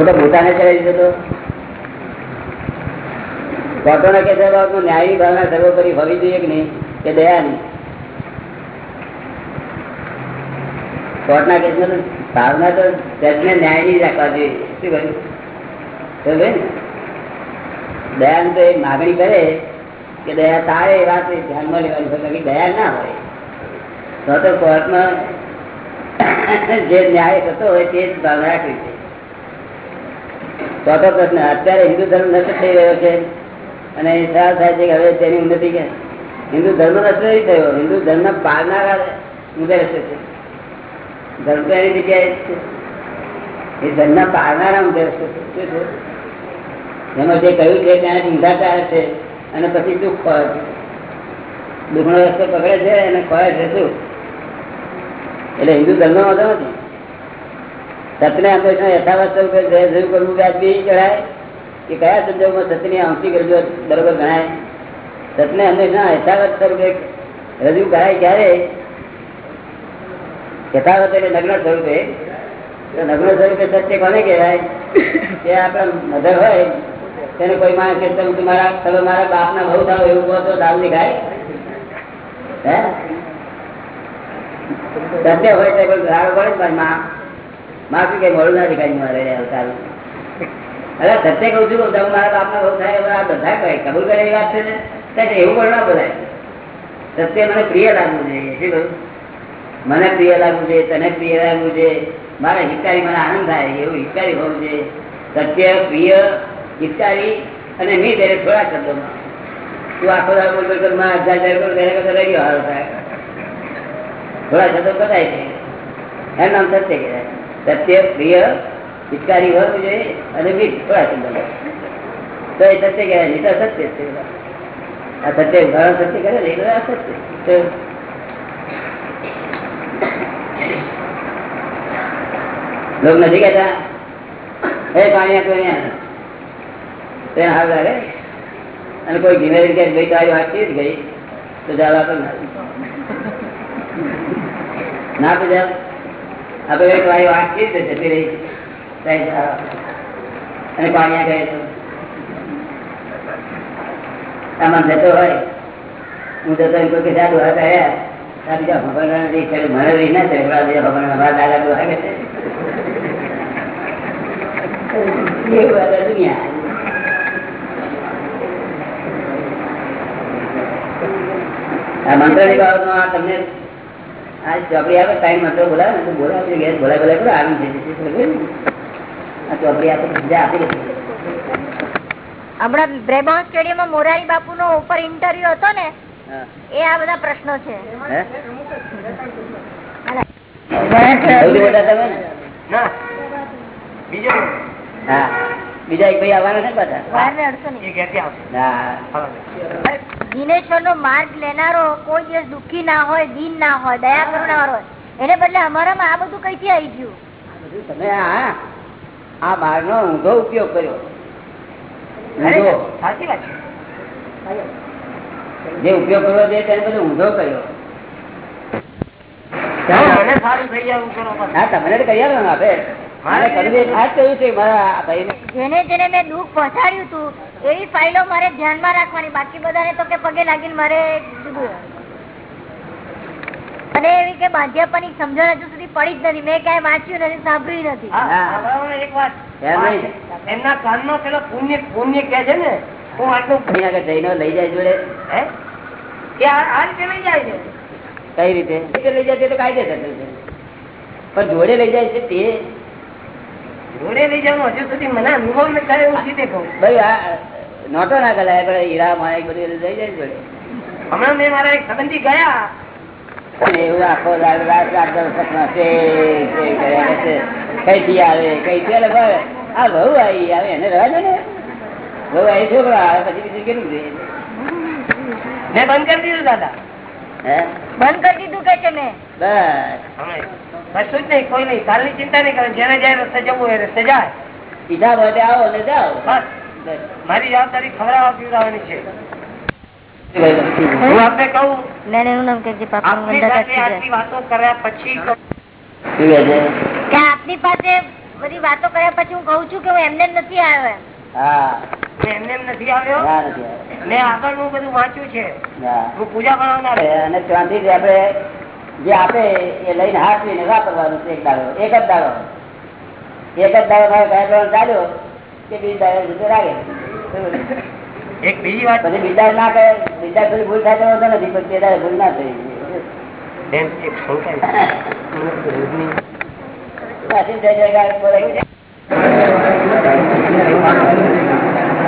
હું તો પોતાને ચડાવી દીધો કોર્ટોના કે ન્યાયી ભાવના સર્વોપરી હોવી જોઈએ કે નહીં? કે દયાની. કોર્ટના કેસમાં તો ભાવના તો જજને ન્યાયની રાખવા જોઈએ. શું કહ્યું? ને દયાની તો એ માગણી કરે કે દયા તારે એ વાત ધ્યાનમાં લેવાની બાકી દયા ના હોય. તો તો કોર્ટમાં જે ન્યાય થતો હોય તે જ ભાવ રાખવી ચોથો પ્રશ્ન અત્યારે હિન્દુ ધર્મ નષ્ટ થઈ રહ્યો છે. અને એ થાય છે કે હવે તેની ઉન્નતિ કે હિન્દુ ધર્મ નષ્ટ નહીં થયો. હિન્દુ ધર્મ પાળનારા ઊંધે રસ્તે છે. ધર્મ તો એની જગ્યાએ છે. એ ધર્મ પાળનારા ઊંધે છે. શું છે? એમાં જે કહ્યું છે ત્યાં ઊંધા છે અને પછી દુઃખ ખોળે છે. દુઃખનો રસ્તો પકડે છે અને ખોળે છે શું? એટલે હિન્દુ ધર્મ વાંધો નથી. સત્યને હંમેશા યથાવત સ્વરૂપે રજૂ કરવું વ્યાજબી ચડાય કે કયા સંજોગમાં સતની આંશિક રજૂઆત બરોબર ગણાય? સતને હંમેશા યથાવત સ્વરૂપે રજૂ કરાય ક્યારે? યથાવત એટલે નગ્ન સ્વરૂપે. નગ્ન સ્વરૂપે સત્ય કોને કહેવાય? કે આપણા મધર હોય, તેને કોઈ માણસ કે તમારા, તમે મારા બાપના બહુ થાવ એવું કહો તો દાવ દેખાય હે? સત્ય હોય તો ગાળો પડે ને માં. માં કઈ મળું ના દેખાય મારે સારું. અરે સત્ય કઉ છું તમે મારા બાપના બહુ થાય આ બધા કહે કબૂલ કરે એ વાત છે ને? કઈ એવું પણ ના બોલાય. સત્ય મને પ્રિય લાગવું જોઈએ શું કહ્યું મને પ્રિય લાગવું જોઈએ તને પ્રિય લાગવું જોઈએ. મારા હિતકારી મને આનંદ થાય એવું હિતકારી હોવું જોઈએ. સત્ય પ્રિય હિતકારી અને નહીં તેને થોડા શબ્દોમાં. તું આખો દાડો બોલ બોલમાં હજાર હજાર બોલ, કરતા રહી હારો થાય. થોડા શબ્દો બતાય છે. એમ નામ સત્ય કહેવાય. સત્ય પ્રિય હિતકારી હોવું જોઈએ અને મીઠ થોડા શબ્દો તો એ સત્ય કહેવાય નહીં તો સત્ય જ છે આ સત્ય ઉદાહરણ સત્ય કરે ને એ બધા અસત્ય તો લોક નથી કહેતા એ પાણી આપો અહીંયા તે હાલ લાગે અને કોઈ ધીમે કે ભાઈ તારી વાત કેવી ગઈ તો જવાબ આપે ના. ના તો એક ભાઈ વાત કેવી રીતે જતી રહી? અને પાણી ગયે તો? આમાં જતો હોય. હું જતો એમ કોઈ જાદુ હા. આ બીજા ભગવાન છે. બીજા ભગવાન મારા દાદા લાગે છે દુનિયા આ મંત્રની આ તમને આ ચોપડી આવે ટાઈમ મંત્ર બોલાવે ને તો બોલાવે ગેસ બોલાય બોલાય કરો આવી જશે આ ચોપડી આપે બીજા આપી દે હમણાં બ્રેબોન સ્ટેડિયમ મોરારી બાપુ નો ઉપર ઇન્ટરવ્યુ હતો ને એ આ બધા પ્રશ્નો છે. બીજો હા. બીજા એક ભાઈ આવવાના છે પાછા? દિનેશ્વર નો. માર્ગ લેનારો કોઈ દિવસ દુઃખી ના હોય દીન ના હોય દયા કરનાર હોય. એને બદલે અમારામાં આ બધું કઈથી આવી ગયું? તમે આ આ માર્ગ નો ઊંધો ઉપયોગ કર્યો. સાચી વાત છે. જે ઉપયોગ કરવો જોઈએ તેને બધું ઊંધો કર્યો. સારું થઈ. હા તમને કરી આપે. આપે મારે કરવું એ ખાસ કહ્યું છે મારા ભાઈને જેને જેને મેં દુઃખ પહોંચાડ્યું હતું એવી ફાઇલો મારે ધ્યાનમાં રાખવાની. બાકી બધાને તો કે પગે લાગીને મારે અને એવી કે બાંધ્યાપાની સમજણ હજુ સુધી પડી જ નથી. મેં ક્યાંય વાંચ્યું નથી સાંભળ્યું નથી. એક વાત. એમના કાનમાં પેલો પુણ્ય પુણ્ય કે છે ને હું આટલું આગળ જઈને લઈ જાય જોડે. હે? કે આ આ રીતે લઈ જાય છે? કઈ રીતે? રીતે લઈ જાય છે તો કાયદેસર પણ જોડે લઈ જાય છે તે જોડે લઈ જવાનું હજુ સુધી મને અનુભવ ન થાય એવું સીધે કહું. ભાઈ આ નોટો ના કરાય પણ હીરા માણેક બધું લઈ જાય જોડે હમણાં મેં મારા એક સંબંધી ગયા. એવું આખો રાત રાત રાત સપના છે. કઈથી આવે કઈથી ભાઈ આ બહુ આવી આવે એને રહેવા દે ને. બહુ આવી છોકરા આવે પછી બીજું કેટલું જોઈએ? મેં બંધ કરી દીધું દાદા. હે? બંધ કરી દીધું કે મેં? બસ. કશું જ નહીં કોઈ નહીં. કાલની ચિંતા નહીં કરે જેને જાય રસ્તે જવું હોય એ રસ્તે જાય સીધા બધે આવો ને જાઓ. બસ. મારી જવાબદારી ખવડાવવા પીવડાવવાની છે. હું આપને કહું એનું નામ કે આપની વાતો કર્યા પછી કહું. શું કહે છે? કે આપની પાસે બધી વાતો કર્યા પછી હું કઉ છું કે હું એમને નથી આવ્યો એમ. એમને એમ નથી આવ્યો. મેં આગળ હું બધું વાંચ્યું છે. હું પૂજા કરવાના અને ત્યાંથી આપણે જે આપે એ લઈને હાથવીને વાપરવાનું છે એક દાડો એક જ દાડો. એક જ દાડો મારે સાહેબ ચાલ્યો કે બીજી દાડો રીતે રાખે. એક બીજી વાત. પછી બીજા ના કરે બીજા થોડી ભૂલ થાય તો નથી પણ તે દાડે ભૂલ ના થઈ.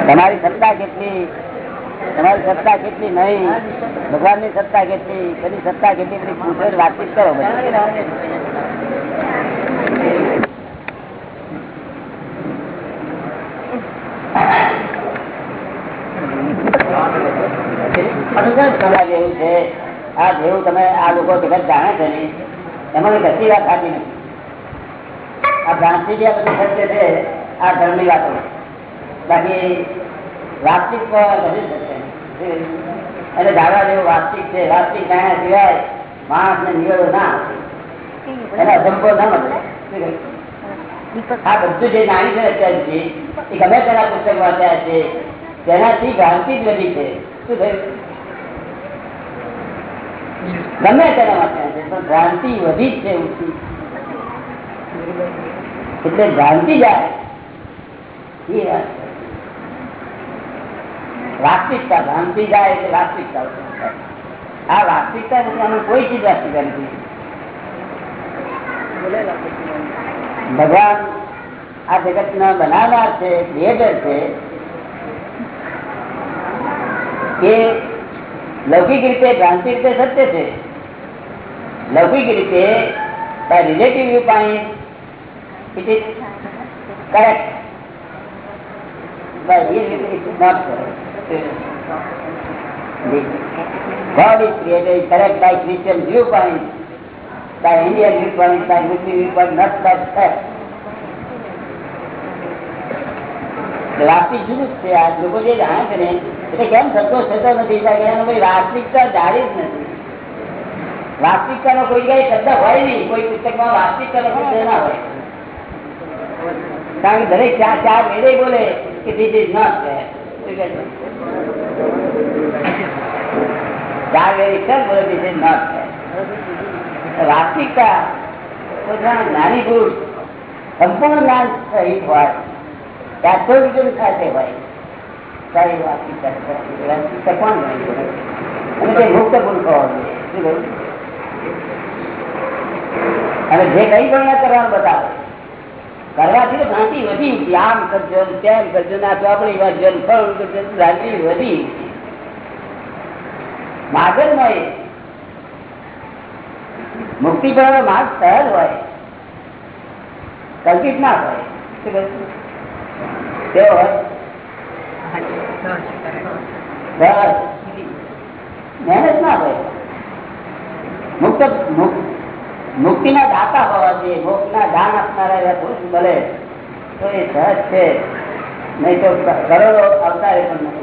તમારી સત્તા કેટલી? તમારી સત્તા કેટલી નહીં? ભગવાનની સત્તા કેટલી? બધી સત્તા કેટલી? બધી પૂછે વાતચીત કરો આ જેવું તમે આ લોકો જગત જાણે છે ને એમાં કશી વાત સાચી નથી. આ ભ્રાંતિ જે બધું સત્ય છે, આ ધર્મની વાતો. બાકી છે. અને દાદા જેવું વાસ્તિક છે વાસ્તિક જાણ્યા સિવાય માણસ ને નિવેડો ના. એને અસંભવ ના મળે આ બધું જે નાની છે અત્યારે એ ગમે તેના પુસ્તક વાંચ્યા છે, તેનાથી ભ્રાંતિ જ વધી છે શું થયું ગમે તેના વાંચ્યા છે, પણ ભ્રાંતિ વધી જ છે એટલે ભ્રાંતિ જાય એ વાત. વાસ્તવિકતા ભ્રાંતિ જાય એટલે વાસ્તવિકતા ઉત્પન્ન થાય. આ વાસ્તવિકતા નથી આમાં કોઈ ચીજ વાસ્તવિકતા નથી. ભગવાન આ જગત ના બનાવનાર છે ક્રિએટર છે, એ લૌકિક રીતે ભ્રાંતિ રીતે સત્ય છે. લૌકિક રીતે by relative viewpoint it is correct. By real it is not correct. The God is created is correct by Christian viewpoint by Indian viewpoint by Muslim viewpoint not by fact વાસ્તવિક જુદું જ છે આ લોકો જે જાણે છે ને એટલે કેમ સંતોષ થતો નથી કારણ કે એનો કોઈ વાસ્તવિકતા જાણી જ નથી વાસ્તવિકતા નો કોઈ કઈ શબ્દ હોય નહીં કોઈ પુસ્તકમાં વાસ્તવિકતા નો શબ્દ ના હોય કારણ કે દરેક ચાર ચાર વેદે બોલે કે ધીસ ઇઝ નોટ જ્ઞાની પુરુષ, સંપૂર્ણ જ્ઞાન સહિત હોય સાથે હોય. સારી કોણ અને તે મુક્ત પુરુષ હોવો જોઈએ અને જે કઈ પણ કરવાનું બતાવે, કરવાથી તો ભ્રાંતિ વધી. આમ કરજો ને તેમ કરજો, ના ચોપડી વાત જેમ ફળ કરજો ને વધી. માર્ગ જ હોય મુક્તિ પર માર્ગ સહજ હોય. કલ્પિત ના હોય. મહેનત ના હોય. મુક્ત મુક્ત ના દાતા હોવા જોઈએ. મોક્ષ ના દાન આપનારા પુરુષ મળે તો એ સહજ છે. નહીં તો કરોડો અવતારે પણ નથી.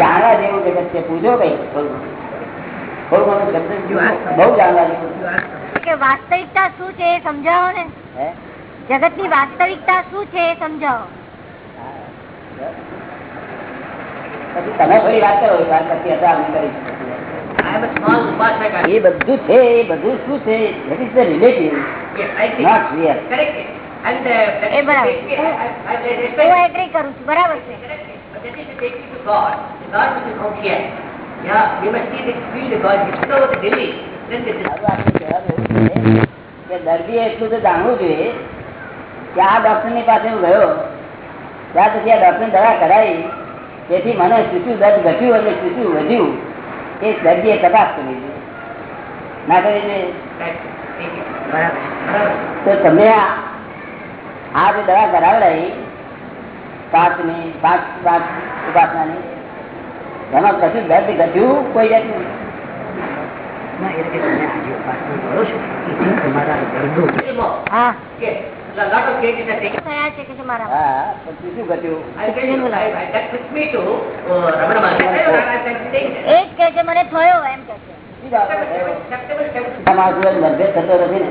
જાણવા જેવું જગત છે પૂછો કઈ બહુ જાણવા જેવું વાસ્તવિકતા શું છે એ સમજાવો ને. જગતની વાસ્તવિકતા શું છે એ સમજાવો. પછી તમે થોડી વાત કરો વાત પછી હતા કરી I am a small upasaka. એ બધું છે એ બધું શું છે એ બરાબર. હું એગ્રી કરું છું. બરાબર છે. Correct. But that is to take me to God. The God which is out here. Yeah, we must see the feel the God. If you know the Delhi, then this is હવે આપણે કહેવાનું એવું છે કે દર્દીએ એટલું તો જાણવું જોઈએ કે આ ડોક્ટરની પાસે હું ગયો ત્યાર પછી આ ડોક્ટર દવા કરાવી તેથી મને શું દર્દ ઘટ્યું અને શું વધ્યું એ દર્દીએ તપાસ ના કરી it. બરાબર. બરાબર. તો તમે આ જે દવા કરાવડાવી પાંચની પાંચ પાંચ ઉપાસનાની. એમાં કશું દર્દ ઘટ્યું કોઈ જાતનું ના, એ રીતે તમે આજે ઉપાસના કરો છો, એથી તમારા દર્દો હા. Yes. A lot of cases are taken. થયા છે કે છે મારા? હા પણ શું ઘટ્યું I'll tell you, I, I, that took me to Ramana Maharaj. I, I, I, I'm saying that. એ જ કે છે મને થયો એમ કે છે. શું જાણો છો? September 7th. આ માણસ જોડે મતભેદ થતો નથી ને.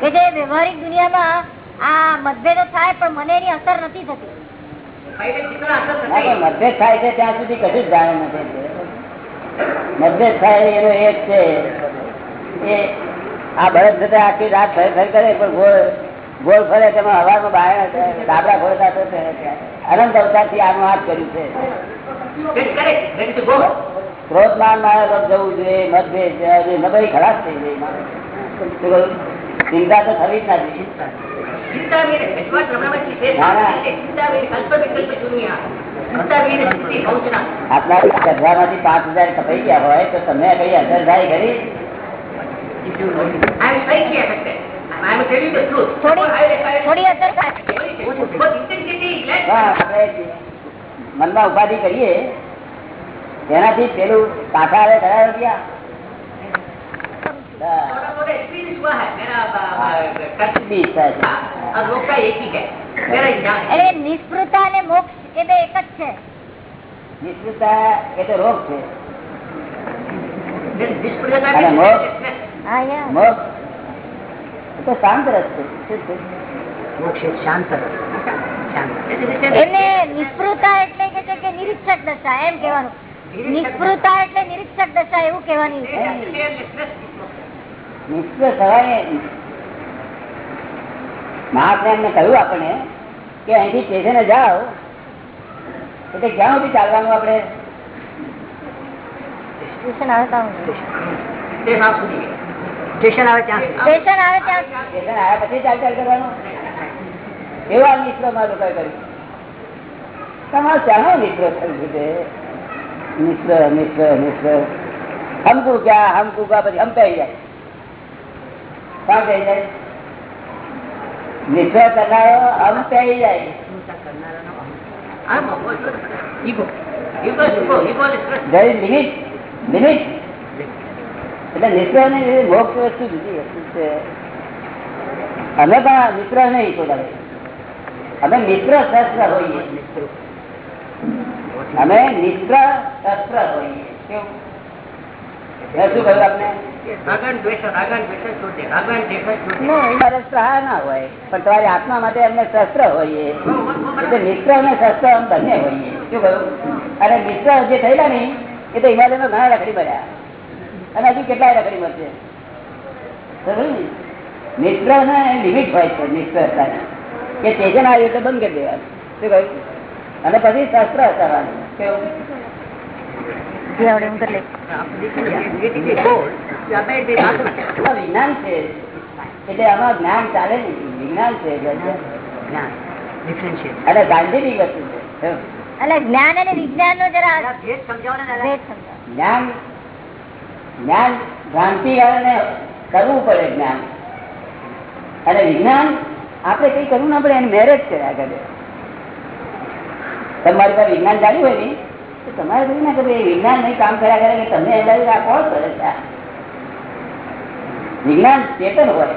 કે જે વ્યવહારિક દુનિયામાં આ મતભેદો થાય પણ મને એની અસર નથી થતી. મતભેદ થાય છે ત્યાં સુધી કશું જ જાણ નથી. મતભેદ થાય એનો એક છે. એ આ બરફ જતા આખી રાત ફરી કરે પણ ગોળ ગોળ ફરે તેમાં હવામાં બહાર ડાબડા ફોડતા તો અનંત અવતારથી આનું હાથ કર્યું છે. ક્રોધમાન માન તરફ જવું જોઈએ મતભેદ નબળી ખલાસ થઈ ગઈ. ચિંતા તો થવી જ નથી મનમાં ઉપાધિ કરીએ એનાથી પેલું પાછા આવે કયા રૂપિયા थोड़ा थोड़ा experience हुआ है मेरा अ, अ, कर्ज બી ઈચ્છા છે और रोग का एक ही है मेरा इंसान है એટલે નિષ્પૃતા અને મોક્ષ એ બે એક જ છે નિષ્ઠુતા એ તો રોગ છે निष्प्रजता अरे भी मोक्ष। restlessness. હા યા મોક્ષ એ તો શાંત રસ છે શું છે? मोक्ष एक शांत रस शांत जैसे जैसे એમને નિષ્પૃતા એટલે કે છે કે નિરીક્ષક દશા એમ કહેવાનું નિષ્પૃતા એટલે નિરીક્ષક દશા એવું કહેવાની મુશ્કેલ થવાય મહાત્મા એમને કહ્યું આપણે કે અહીંથી સ્ટેશને જાઓ. એટલે ક્યાં સુધી ચાલવાનું આપણે? સ્ટેશન આવે પછી ચાલ ચાલ કરવાનું. એવા મિત્રો માં લોકો કર્યું તમારો ચાલો મિત્રો મિશ્ર મિશ્ર મિશ્ર હમકુ ક્યાં હમકુ ક્યાં પછી હમતા જાય. કોણ કહી જાય. limit એટલે નિષ્ઠ ને મોક્ષ વસ્તુ જુદી વસ્તુ છે. અમે પણ મિત્ર નહીં પોતાને અમે મિત્ર શસ્ત્ર હોઈએ. અમે મિત્ર શસ્ત્ર હોઈએ. શું કહ્યું આપને? હોય. પણ તમારી આત્મા માટે અમને શસ્ત્ર હોઈએ. એટલે મિત્ર અને શસ્ત્ર અમે બંને હોઈએ. શું કહ્યું અને મિત્ર જે થયેલા ને એ તો હિમાલયમાં ઘણા રખડી મળ્યા અને હજુ કેટલાય રખડી મળશે? મિત્ર ને? લિમિટ હોય છે મિત્ર કે તેજન આવ્યું એટલે બંધ કરી દેવાનું. શું કહ્યું અને પછી શસ્ત્ર કરવાનું કેવું? જે આવડે એમ કરી. વિજ્ઞાન છે એટલે આમાં જ્ઞાન ચાલે નહીં વિજ્ઞાન છે એટલે. અને સાયન્ટિફિક વસ્તુ છે એટલે જ્ઞાન અને વિજ્ઞાન નો જરા ને જ્ઞાન જ્ઞાન ભ્રાંતિ કારણે કરવું પડે જ્ઞાન. અને વિજ્ઞાન આપણે કઈ કરવું ના પડે એની મેરેજ છે આગળ. તમારી પાસે વિજ્ઞાન ચાલ્યું હોય ને તમારે બધું ના કરવું વિજ્ઞાન નહીં કામ કર્યા કરે કે તમને અંદાજ આ કોણ કરે છે વિજ્ઞાન ચેતન હોય.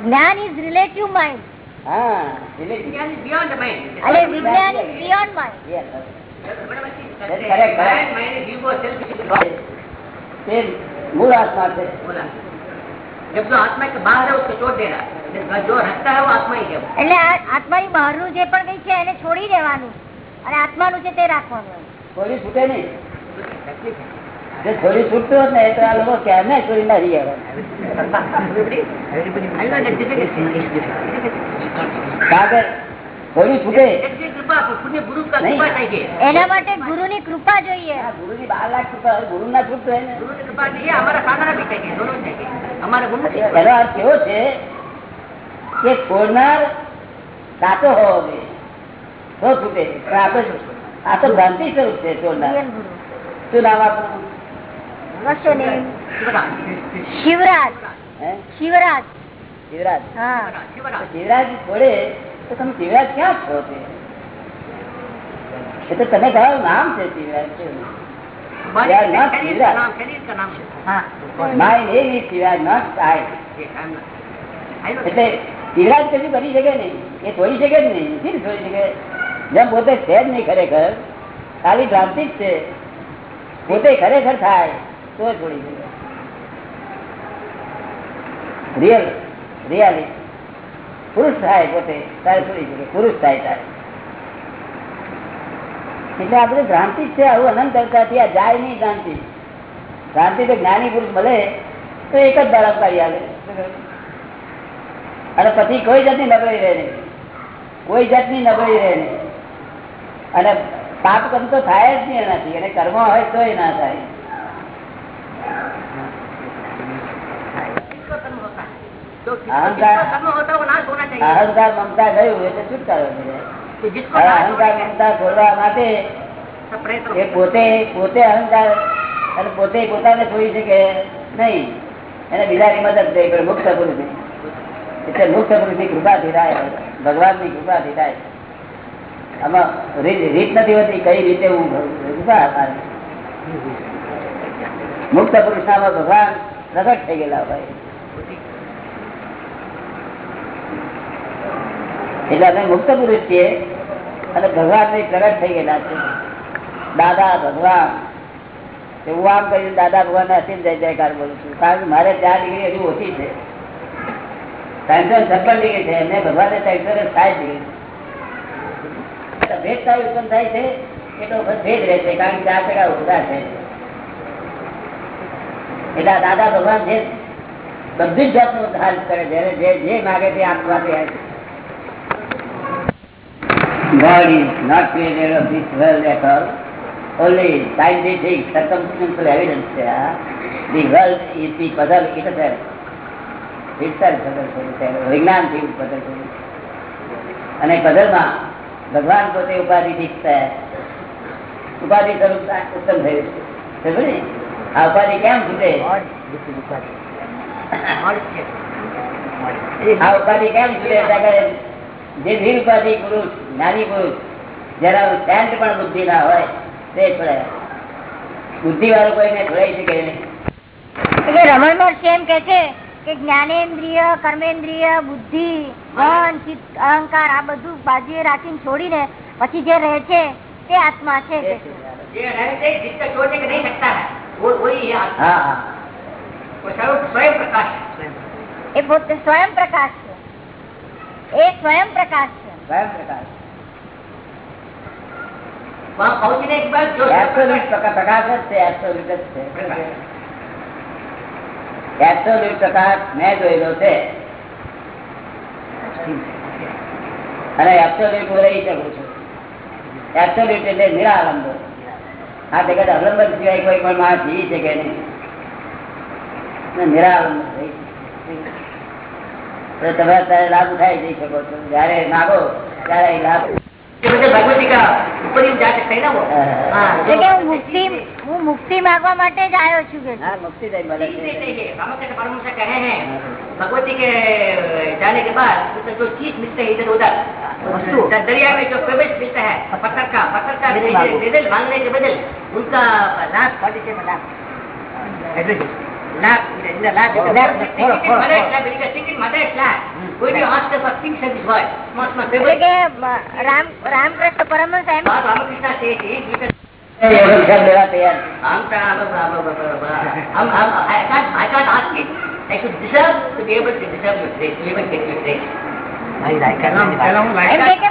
જ્ઞાન ઇઝ રિલેટિવ માઇન્ડ હા વિજ્ઞાન ઇઝ બિયોન્ડ માઇન્ડ અરે વિજ્ઞાન is beyond mind yes correct mind is યુગો self તે મૂળ આત્મા છે. મૂળ એટલે આ બહારનું. જે પણ કઈ છે એને છોડી દેવાનું. અને આત્માનું છે તે રાખવાનું. છોડી છૂટે નહીં. જો થોડી છૂટતું હોત ને તો આ લોકો ક્યારે છોડી ના રહી આવે હોળી છૂટે. એના માટે ગુરુ ની કૃપા જોઈએ. ગુરુ ની બાર લાખ કૃપા ગુરુ ના. છૂટે એનો અર્થ એવો છે કે છોડનાર સાચો હોવો જોઈએ. તો છૂટે પણ આ તો ભ્રાંતિ સ્વરૂપ છે શિવરાજ. શિવરાજ. શિવરાજ. હા. શિવરાજ છોડે તો તમે જીવ્યા ક્યાં છો તે? એ તમે તમારું નામ છે જીવ્યા છે. ખાલી ભ્રાંતિ જ છે. પોતે ખરેખર થાય તો થોડી શકે. રિયલ રિયાલિટી પુરુષ થાય પોતે, તારે છોડી શકે પુરુષ થાય તારે. એટલે આ ભ્રાંતિ છે, આવું અનંત અવતારથી આ જાય નહીં ભ્રાંતિ. ભ્રાંતિ તો જ્ઞાની પુરુષ મળે તો એક જ દાડા કાઢી આવે. અને પછી કોઈ જાતની નબળી રહે નહીં. કોઈ જાતની નબળી રહે નહીં. અને પાપ કર્મ તો થાય જ નહીં એનાથી. અને કર્મ હોય તો ના થાય. અહંકાર મમતા ગયું એટલે છુટકારો અહંકાર મમતા છોડવા માટે એ પોતે પોતે અહંકાર અને પોતે પોતાને છોડી શકે નહીં. એને બીજાની મદદ દે પણ મુક્ત પુરુષ એટલે મુક્ત પુરુષની કૃપાથી થાય ભગવાનની કૃપાથી થાય આમાં રીત રીત નથી હોતી કઈ રીતે હું મુક્ત પુરુષ ભગવાન પ્રગટ થઈ ગયેલા ભાઈ એટલે અમે મુક્ત પુરુષ છીએ અને ભગવાનની પ્રગટ થઈ ગયેલા છે. દાદા, ભગવાન. એવું આમ કરીને દાદા ભગવાન ને અસીમ જય જયકાર બોલું છું. કારણ કે મારે ચાર ડિગ્રી હજુ ઓછી છે. ત્રણસો છપ્પન ડિગ્રી છે. એમને ભગવાને ત્રણસો ને સાઠ ડિગ્રી છે. થાય ઉત્પન્ન થાય છે, એટલો ભેદ રહે છે, કારણ કે ચાર ટકા ઓછા છે. એટલે દાદા ભગવાન જે. બધી જ જાતનો ધાર કરે છે. જે જે માગે તે આપવા આવે છે. God is not creator of this world at all. Only scientific circumstantial evidence there. The world is the puzzle itself. Itself puzzle છે. વિજ્ઞાનથી puzzle છે. અને પઝલમાં ભગવાન પોતે ઉપાધિથી થયા ઉપાધિ સ્વરૂપ ઉત્તમ થયું છે? આ ઉપાધિ કેમ છૂટે આ ઉપાધિ કેમ છૂટે જે નિરુપાધિ પુરુષ જ્ઞાની પુરુષ જરા સેન્ટ પણ બુદ્ધિ ના હોય તે છોડાય બુદ્ધિ વાળું કોઈને છોડાઈ શકે નહીં. એટલે રમણ મહર્ષિ એમ કે છે કે જ્ઞાનેન્દ્રિય કર્મેન્દ્રિય બુદ્ધિ મન ચિત્ત અહંકાર આ બધું બાજુએ રાખીને છોડીને પછી જે રહે છે તે આત્મા છે એ પોતે સ્વયં પ્રકાશ છે. એ સ્વયં પ્રકાશ છે. સ્વયં પ્રકાશ. એટલે નિરાલંબ. આ જગત અવલંબન સિવાય કોઈ પણ માણસ જીવી શકે નહીં. નિરાલંબ તમે અત્યારે લાભ ઉઠાઈ જઈ શકો છો. જયારે માગો ત્યારે લાભ कि मुझे भगवती का ऊपर ही जा सकते हैं ना वो हाँ, એટલે કે હું મુક્તિ હું મુક્તિ માંગવા માટે જ આવ્યો છું કે છે. હા મુક્તિ થઈ મળે चीज છે देते हैं रामकृष्ण परमहंस कहे हैं भगवती के जाने के बाद उससे जो चीज मिलते है इधर उधर वस्तु दरिया में जो प्रवेश मिलता है पत्थर का पत्थर का निधल मांगने के बदल उनका लाभ बॉडी से રામકૃષ્ણ પરમહંસ એમ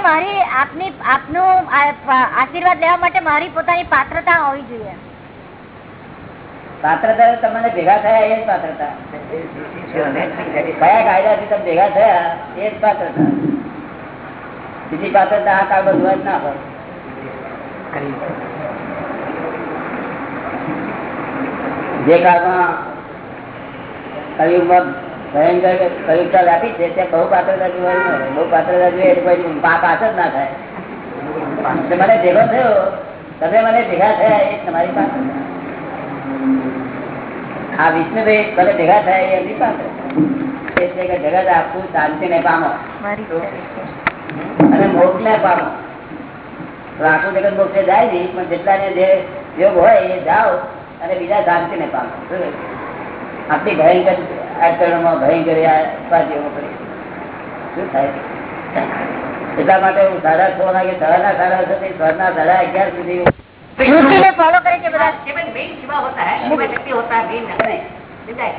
મારી આપની આપનું આશીર્વાદ લેવા માટે મારી પોતાની પાત્રતા હોવી જોઈએ. પાત્રતા તમને ભેગા થયા એ જ પાત્રતા. કયા કાયદાથી તમે ભેગા થયા એ જ પાત્રતા. બીજી પાત્રતા આ કાગળ જ ના હોય. જે કાળમાં કલયુગમાં ભયંકર કયુગતા આપી છે ત્યાં બહુ પાત્રતા જોવાનું હોય બહુ પાત્રતા જોઈએ એટલે કોઈ પા- પાસ જ ના થાય. મને ભેગો થયો. તમે મને ભેગા થયા એ તમારી પાત્રતા. આ વિષ્ણુભાઈ ભલે ભેગા થાય એ એમની પાસે. એટલે કે જગત આખું શાંતિ ને પામો અને મોક્ષ ને પામો આખું જગત મોક્ષે જાય નહીં પણ જેટલા ને જે યોગ હોય એ જાઓ અને બીજા શાંતિ ને પામો આપણી ભયંકર આચરણમાં ભયંકર આ ઉપાધિઓ કરી શું થાય એટલા માટે હું સાડા છ વાગે સવારના સાડા છ થી સાડા અગિયાર સુધી શ્રુતિને ફોલો કરે છે બધા केवल मेन शिवा होता है शिव शक्ति होता है मेन मिलता है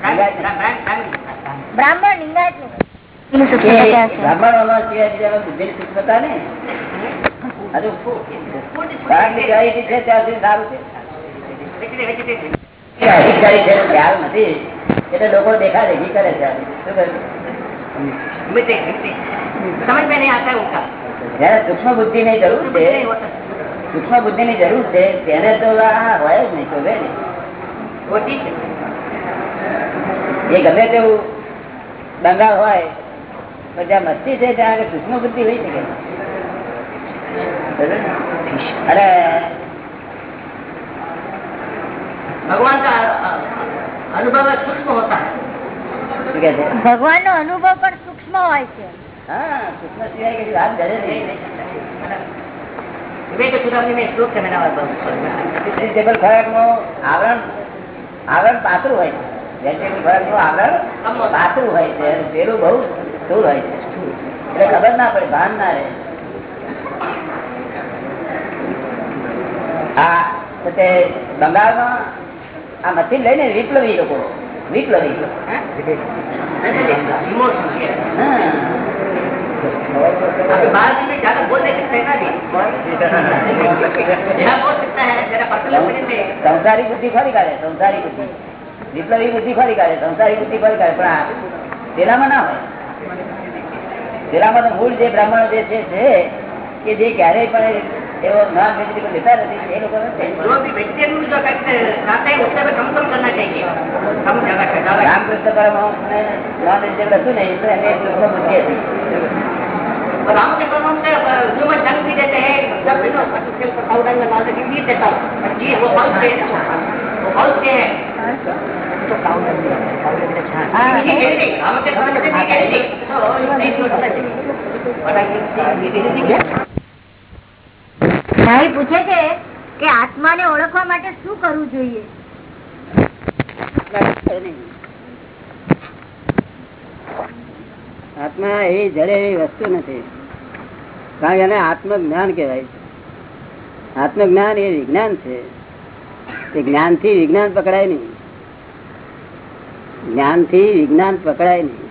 ब्राह्मण ब्राह्मण ब्राह्मण બ્રાહ્મણ લિંગાયત નું એ બ્રાહ્મણોમાં સિવાય બીજામાં બુદ્ધિની સૂક્ષ્મતા ને હજુ ખોરાકની ક્વોલિટી છે ત્યાં સુધી સારું છે वेजिटेरियन वेजिटेरियन એ અધિકારી છે એનો ખ્યાલ નથી એટલે લોકો દેખા દેખી કરે છે શું કરે છે? मिलते मिलते समझ में नहीं आता है उनका જયારે સૂક્ષ્મ બુદ્ધિ ની જરૂર છે नहीं होता સૂક્ષ્મ બુદ્ધિ ની જરૂર છે તેને તો આ હોય જ નહીં શોભે ને ખોટી એ ગમે તેવું દંગા હોય પણ જ્યાં મસ્તી છે ત્યાં આગળ સૂક્ષ્મ બુદ્ધિ હોય શકે. અને ભગવાન કા અનુભવ સૂક્ષ્મ હોતા. ભગવાન નો અનુભવ પણ સૂક્ષ્મ હોય છે. હા સૂક્ષ્મ સિવાય કઈ વાત ધરે નહીં. આવરણ પાતળું હોય છે. વેજીટેબલ હોય છે એટલે ખબર ના પડે ભાન ના રહે. હા તો તે બંગાળમાં આ મશીન લઈને વિપ્લવી લોકો. વિપ્લવી. લોકો હા. अभी भारत में ज्यादा बोल नहीं सकते ना अभी जरा बोल सकता है जरा पर्सनल ओपिनियन में સંસારી બુદ્ધિ ખરી કાઢે સંસારી બુદ્ધિ વિપ્લવી બુદ્ધિ ખરી કાઢે સંસારી બુદ્ધિ ખરી કાઢે પણ આ પેલામાં ના હોય પેલામાં તો મૂળ જે બ્રાહ્મણ જે છે તે કે જે ક્યારેય પણ એવો નોન વેજીટેબલ લેતા નથી એ લોકો जो भी वेजिटेरियन जो करते खाते हैं उससे हमें कम कम करना चाहिए कम ज्यादा कर ज्यादा રામકૃષ્ણ પરમહંસ ને નોન વેજીટેબલ હતું ને તો એને સૂક્ષ્મ પૂછે છે કે આત્માને ઓળખવા માટે શું કરવું જોઈએ? આત્મા એ જડે વસ્તુ નથી. કારણ કે એને આત્મજ્ઞાન કહેવાય છે. આત્મજ્ઞાન એ વિજ્ઞાન છે. એ જ્ઞાનથી વિજ્ઞાન પકડાય નહીં. જ્ઞાનથી વિજ્ઞાન પકડાય નહીં.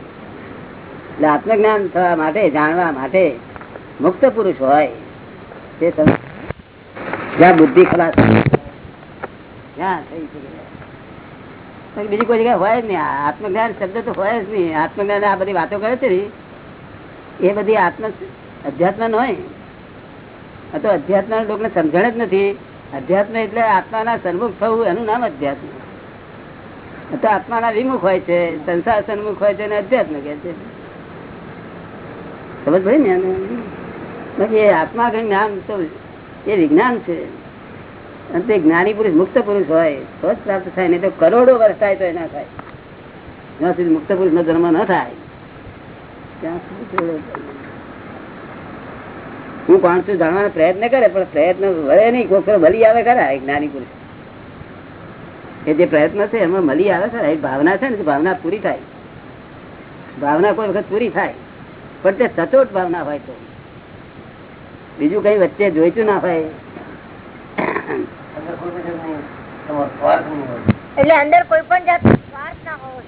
એટલે આત્મજ્ઞાન થવા માટે, જાણવા માટે મુક્ત પુરુષ હોય તે તમે જ્યાં બુદ્ધિ ખલાસ જ્યાં થઈ શકે. બીજી કોઈ જગ્યાએ હોય જ નહીં. આત્મજ્ઞાન શબ્દ તો હોય જ નહીં. આત્મજ્ઞાન આ બધી વાતો કરે છે એ બધી આત્મ અધ્યાત્મ ન હોય તો અધ્યાત્મ લોકોને સમજણ જ નથી. અધ્યાત્મ એટલે આત્માના સન્મુખ થવું, એનું નામ અધ્યાત્મ. તો આત્માના વિમુખ હોય છે, સંસાર સન્મુખ હોય છે અને અધ્યાત્મ કે છે. સમજ ભાઈ ને? બાકી આત્મા કઈ નામ તો એ વિજ્ઞાન છે. અને તે જ્ઞાની પુરુષ, મુક્ત પુરુષ હોય, તો જ પ્રાપ્ત થાય. નહીં તો કરોડો વર્ષ થાય તો એના થાય. જ્યાં સુધી મુક્ત પુરુષ નો જન્મ ન થાય, ત્યાં સુધી હું છું જાણવાનો પ્રયત્ન કરે, પણ પ્રયત્ન વળે નહીં. કોઈ ભલી આવે ખરા એક જ્ઞાની પુરુષ. એ જે પ્રયત્ન છે, એમાં મળી આવે ખરા. એ ભાવના છે ને ભાવના પૂરી થાય. ભાવના કોઈ વખત પૂરી થાય. પણ તે સચોટ ભાવના હોય તો. બીજું કઈ વચ્ચે જોઈતું ના હોય એટલે અંદર કોઈ પણ જાત સ્વાર્થ ના હોવો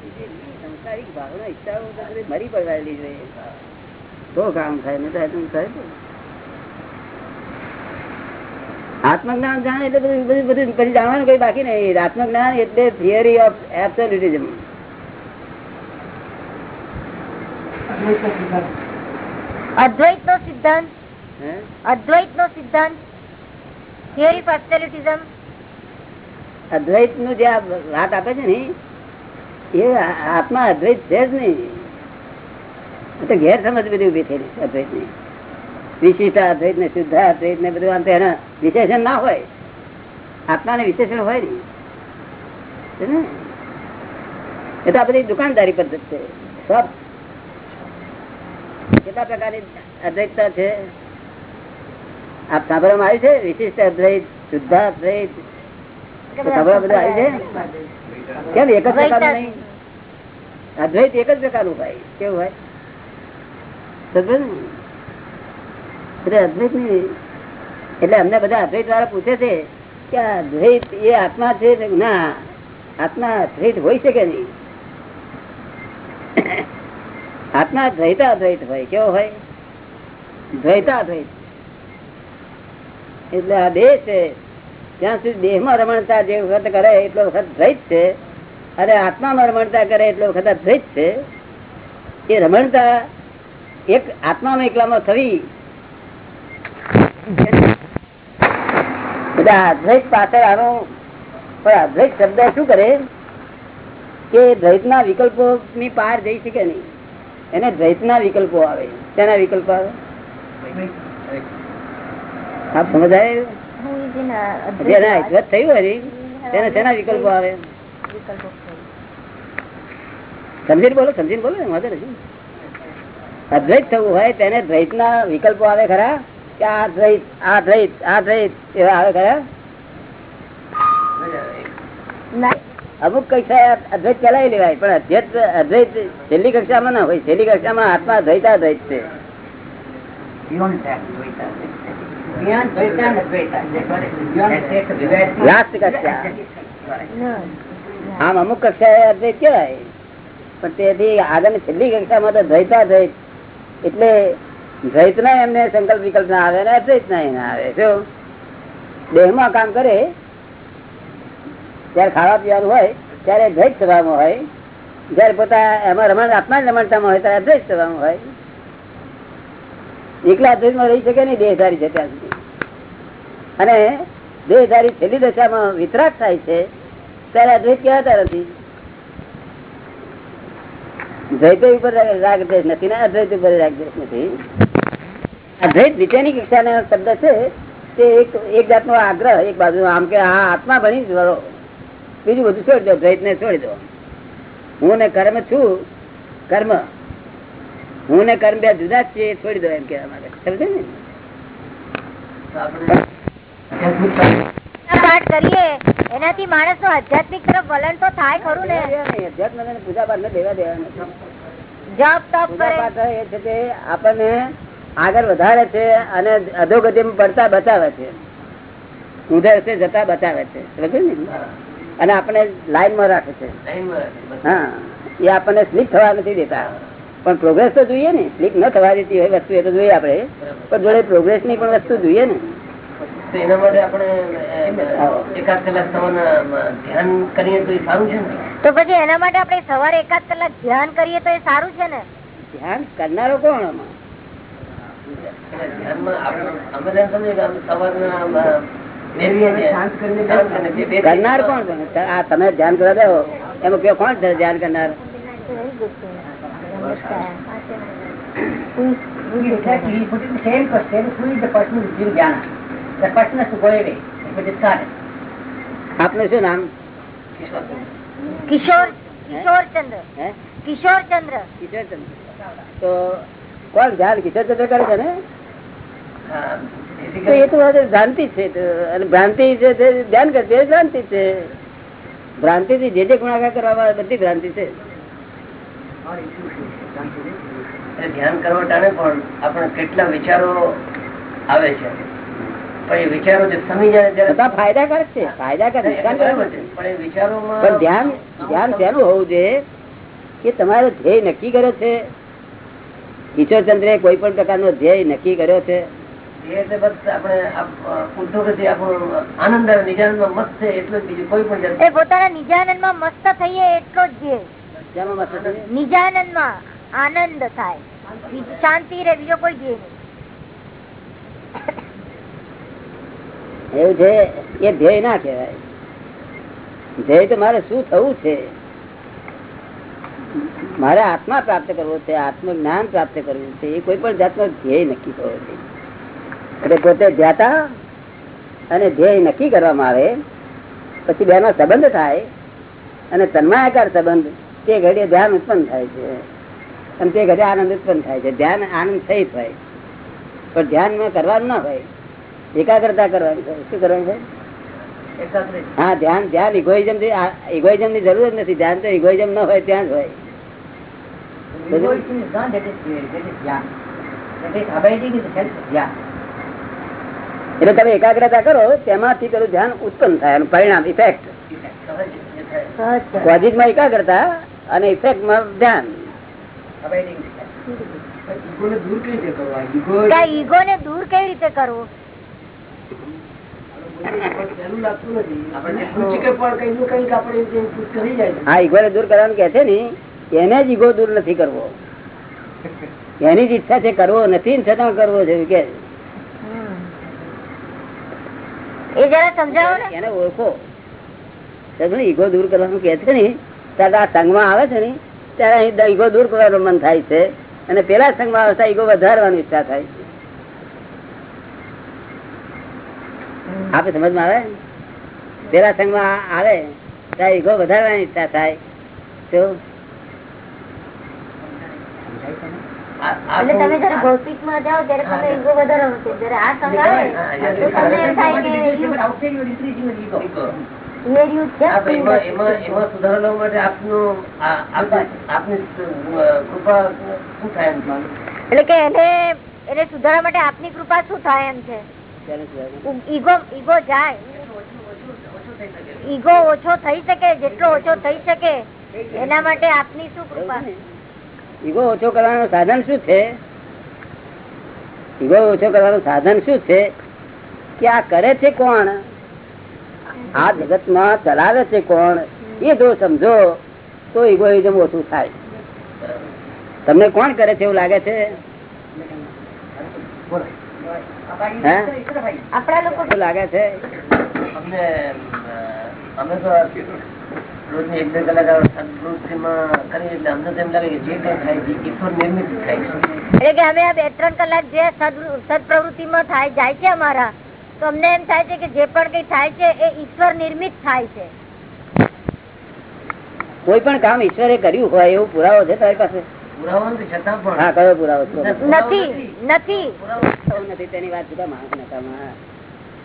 સંસારિક ભાવના ઈચ્છાઓ મરી પડવાયેલી જોઈએ તો કામ થાય નહીં તો થાય આત્મજ્ઞાન જાણે એટલે બધું બધું બધું પછી જાણવાનું કઈ બાકી નહીં. આત્મજ્ઞાન એટલે થિયરી ઓફ એબ્સોલ્યુટિઝમ અદ્વૈત નો સિદ્ધાંત. અદ્વૈત નો સિદ્ધાંત. થિયરી ઓફ અદ્વૈતનું જે વાત આપે છે ને, એ આત્મા અદ્વૈત છે જ નહીં. તો ગેરસમજ બધી ઊભી થયેલી છે અદ્વૈતની વિશિષ્ટ અદ્વૈત ને શુદ્ધ અદ્વૈત ને બધું આમ એના વિશેષણ ના હોય. આત્માને વિશેષણ હોય ને? એ તો આ બધી દુકાનદારી પદ્ધતિ છે. સબ. કેટલા પ્રકારની અદ્વૈતતા છે? આપ સાંભળવામાં આવ્યું છે? વિશિષ્ટ અદ્વૈત શુદ્ધ અદ્વૈત? તો બધું આવી છે? કેમ એક જ પ્રકારનું નહીં? અદ્વૈત એક જ પ્રકારનું ભાઈ. કેવું ભાઈ સમજો ને? એટલે અદ્વૈતની એટલે અમને બધા અદ્વૈત વાળા પૂછે છે કે આ દ્વૈત એ આત્મા છે ના? આત્મા અદ્વૈત હોય શકે નહીં? આત્મા દ્વૈતા અદ્વૈત હોય. કેવો હોય? દ્વૈતા દ્વૈત એટલે આ દેહ છે. જ્યાં સુધી દેહમાં રમણતા જે વખત કરે એટલો વખત દ્વૈત છે. અને આત્મામાં રમણતા કરે એટલો વખત દ્વૈત છે. એ રમણતા એક આત્મામાં એકલામાં થવી બધા અદ્વૈત પાછળ આનો પણ અદ્વૈત શબ્દ શું કરે? કે દ્વૈત ના વિકલ્પો ની પાર જઈ શકે નહીં. એને દ્વૈત ના વિકલ્પો આવે. તેના વિકલ્પો આવે? આપ સમજાય હું is in, જેને અદ્વૈત થયું હોય તેને તેના વિકલ્પો આવે? સમજીને બોલો સમજીને બોલો ને વાંધો નથી. અદ્વૈત થવું હોય તેને દ્વૈત ના વિકલ્પો આવે ખરા? કે આ દ્વૈત આ દ્વૈત આ દ્વૈત એવા આવે ખરા? અમુક કક્ષા અદ્વૈત ચલાવી લેવાય પણ અદ્વૈત અદ્વૈત છેલ્લી કક્ષામાં ના હોય. છેલ્લી કક્ષામાં આત્મા દ્વૈતા દ્વૈત છે કક્ષા આમ અમુક કક્ષા અદ્વૈત કહેવાય પણ તેથી આગળની છેલ્લી કક્ષામાં તો દ્વૈતા દ્વૈત. એટલે દ્વૈત ના એમને સંકલ્પ વિકલ્પ ના આવે ને અદ્વૈત ના ના આવે. શું? દેહમાં કામ કરે ત્યારે ખાવા પીવાનું હોય ત્યારે દ્વૈત થવામાં હોય. જયારે પોતા એમાં રમણ આત્મા જ રમણતામાં હોય ત્યારે અદ્વૈત થવામાં હોય. એકલા અદ્વૈતમાં રહી શકે નહીં, દેહધારી છે ત્યાં સુધી. અને દેહધારી છેલ્લી દશામાં વિતરાક થાય છે, ત્યારે અદ્વૈત કહેવાતા નથી. શબ્દ છે, તે એક એક જાતનો આગ્રહ, એક બાજુ આમ કે આ આત્મા ભણી જ બીજું બધું છોડી દો દ્વૈત ને છોડી દો. હું ને કર્મ છું, કર્મ હું ને કર્મ બે જુદા જ છીએ છોડી દો એમ કેવા માટે સમજે ને? પાઠ કરીએ. એનાથી માણસનું આધ્યાત્મિક તરફ વલણ તો થાય ખરું ને? અધ્યાત્મ પૂજા પાઠ ને દેવા નથી જપ તપ કરે. એ છે તે આપણને આગળ વધારે છે અને અધોગતિ પડતા બચાવે છે. ઉધર છે જતા બચાવે છે. અને આપણે લાઈનમાં રાખે છે. હા. એ આપણને સ્લીપ થવા નથી દેતા. પણ પ્રોગ્રેસ તો જોઈએ ને. ક્લિક ન થવા દેતી હોય વસ્તુ એ તો જોઈએ આપણે. પણ જોડે પ્રોગ્રેસની પણ વસ્તુ જોઈએ ને. તો એના માટે આપણે એકાદ કલાક ધ્યાન કરીએ તો એ સારું છે ને? તો પછી એના માટે આપણે સવારે એકાદ કલાક ધ્યાન કરીએ તો એ સારું છે ને? ધ્યાન કરનારો કોણ કરનાર કોણ આ તમે ધ્યાન કરવા દો. એમાં કયો કોણ છે ધ્યાન કરનાર? Exactly, he put it in the same question, who is the person who is doing jhana? The person has to go away, it will discard it. આપનું શું નામ કિશોર કિશોરચંદ્ર હે કિશોરચંદ્ર કિશોરચંદ્ર તો કોણ ધ્યાન કિશોરચંદ્ર કરે છે ને હા, તો એ તો હવે ભ્રાંતિ જ છે તો અને ભ્રાંતિ છે તે ધ્યાન કરશે એ ભ્રાંતિ છે ભ્રાંતિ થી જે જે ગુણાકાર કરવામાં આવે બધી ભ્રાંતિ છે એટલે ધ્યાન કરવા ટાણે પણ આપણે કેટલા વિચારો આવે છે. પણ એ વિચારો જે સમી જાય ફાયદાકારક છે ફાયદાકારક. પણ એ વિચારોમાં પણ ધ્યાન ધ્યાન શેનું હોવું જોઈએ કે તમારો ધ્યેય નક્કી કર્યો છે. કિશોરચંદ્રે કોઈ પણ પ્રકારનો ધ્યેય નક્કી કર્યો છે. એ એટલે બસ આપણે ઉદ્યોગથી આપણો આનંદ મસ્ત જ બીજું કોઈ પણ પોતાના નિજાનંદમાં મસ્ત થઈએ એટલો જ? નિજાનંદમાં આનંદ થાય. શાંતિ રે બીજો કોઈ જે એવું છે એ ધ્યેય ના કહેવાય. ધ્યેય તો મારે શું થવું છે? મારે આત્મા પ્રાપ્ત કરવો છે આત્મ જ્ઞાન પ્રાપ્ત કરવું છે, એ કોઈ પણ જાતનો ધ્યેય નક્કી કરવો છે. એટલે પોતે ધ્યાતા અને ધ્યેય નક્કી કરવામાં આવે, પછી બેનો સંબંધ થાય, અને તન્માયાકાર સંબંધ, તે ઘડીએ ધ્યાન ઉત્પન્ન થાય છે. અને તે ઘડીએ આનંદ ઉત્પન્ન થાય છે. ધ્યાન આનંદ સહિત હોય. પણ ધ્યાનમાં કરવાનું ના હોય. એકાગ્રતા કરવાની શું કરવાનું છે હા ધ્યાન ધ્યાન ઇગોઇઝમ ઇગોઇઝમની જરૂર જ નથી. ધ્યાન તો ઇગોઇઝમ ન હોય ત્યાં જ હોય. એટલે તમે એકાગ્રતા કરો તેમાંથી પેલું ધ્યાન ઉત્પન્ન થાય એનું પરિણામ ઇફેક્ટ કોઝિટમાં એકાગ્રતા અને ઇફેક્ટમાં ધ્યાન. ઈગો ને દૂર રીતે કરવું? હા ઈગો ને દૂર કરવાનું કે છે ને એને જ ઈગો દૂર નથી કરવો. એની જ ઈચ્છા છે કરવો નથી ને છતાં કરવો છે કે એ જરા સમજાવો ને. એને ઓળખો. ઈગો દૂર કરવાનું કે છે ને ત્યારે આ સંઘમાં આવે છે ને ત્યારે અહીં ઈગો દૂર કરવાનું મન થાય છે અને પેલા સંઘમાં આવતા ઈગો વધારવાની ઈચ્છા થાય છે આપે સમજમાં આવે પેલા સંઘમાં આવે ત્યારે ઈગો વધારવાની ઈચ્છા થાય તો તમે જયારે ભૌતિકમાં જાઓ ત્યારે તમે ઈગો વધારો છો જયારે આ સંગ આવે તો તમને એમ થાય કે એ રહ્યું છે? સુધારો લાવવા માટે આપનું આપની આપની કૃપા શું થાય એમ એટલે કે એને એને સુધારવા માટે આપની કૃપા શું થાય એમ છે? ઈગો ઈગો જાય. ઈગો ઓછો થઈ શકે જેટલો ઓછો થઈ શકે એના માટે આપની શું કૃપા? ઈગો ઓછો કરવાનું સાધન શું છે? ઈગો ઓછો કરવાનું સાધન શું છે? કે આ કરે છે કોણ? આ જગતમાં ચલાવે છે કોણ? એ જો સમજો તો ઇગોઇઝમ ઓછું થાય. તમને કોણ કરે છે એવું લાગે છે? આપણા લોકો લાગે છે? અમે તો રોજની એક બે કલાક સદપ્રવૃત્તિમાં થાય જાય છે અમારા તો અમને એમ થાય છે કે જે પણ કઈ થાય છે એ ઈશ્વર નિર્મિત થાય છે. કોઈ પણ કામ ઈશ્વરે કર્યું હોય એવું પુરાવો છે તારી પાસે? પુરાવો નથી છતાં પણ. હા કયો પુરાવો નથી નથી. નથી. તેની વાત જુદા માણસ નકામા.